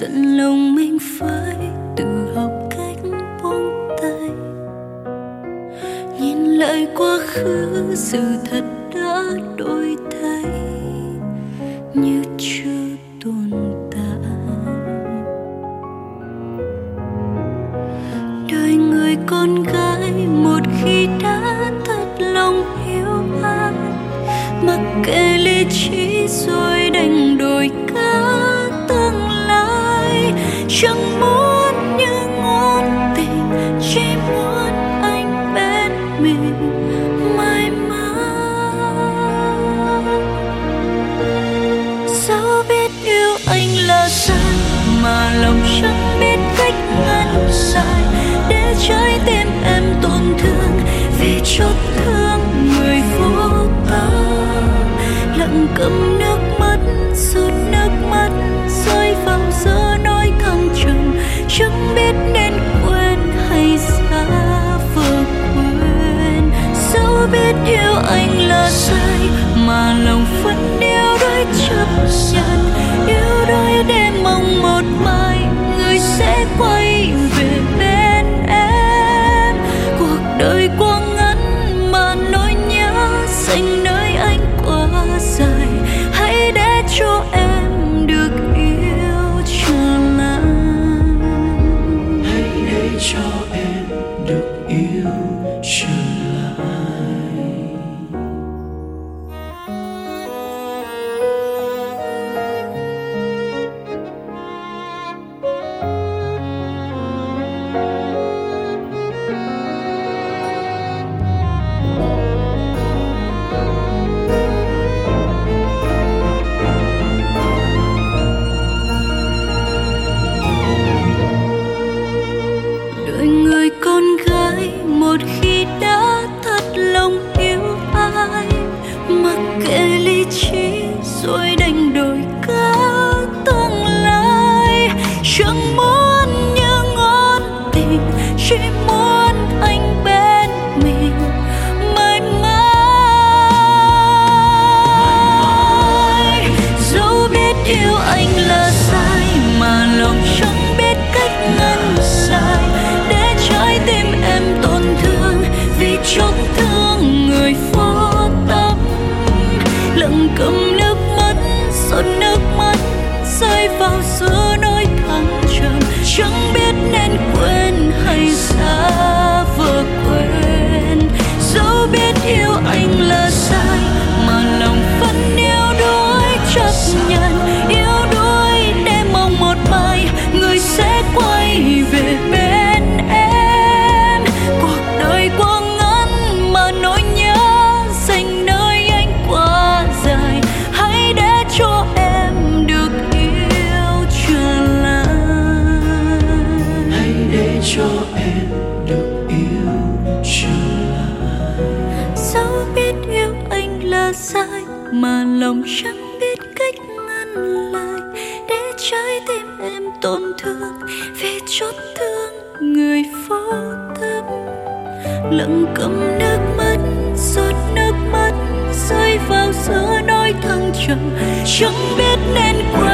dần lòng mình phải tự học cách buông tay. Nhìn lại quá khứ, sự thật đã đổi thay. Như chưa tồn tại. Đời người con gái, một khi đã thật lòng yêu ai mặc kệ lý trí chẳng muốn những ngôn tình, chỉ muốn anh bên mình mãi mãi. Sao biết yêu anh là sai, mà lòng chẳng biết cách ngăn sai. Để trái tim em tổn thương, vì chút thương người vô tâm lặng cầm nước anh sai mà lòng vẫn yêu đôi chấp nhận yêu đôi để mong một mai, người sẽ quay về bên em. Cuộc đời quá ngắn mà nỗi nhớ dành nơi anh quá dài. Hãy để cho em được yêu trở lại hãy để cho em được yêu trở lại yêu anh là sai mà lòng chẳng biết cách ngăn sai. Để trái tim em tổn thương vì chốt thương người vô tâm lặng cầm nước mắt, giọt nước mắt rơi vào giữa nỗi thăng trầm. Chẳng Mà lòng chẳng biết cách ngăn lại. Để trái tim em tổn thương, Vì chốt thương người vô tâm. Lặng cầm nước mắt, giọt nước mắt Rơi vào giữa nỗi thăng trầm. Chẳng biết nên quên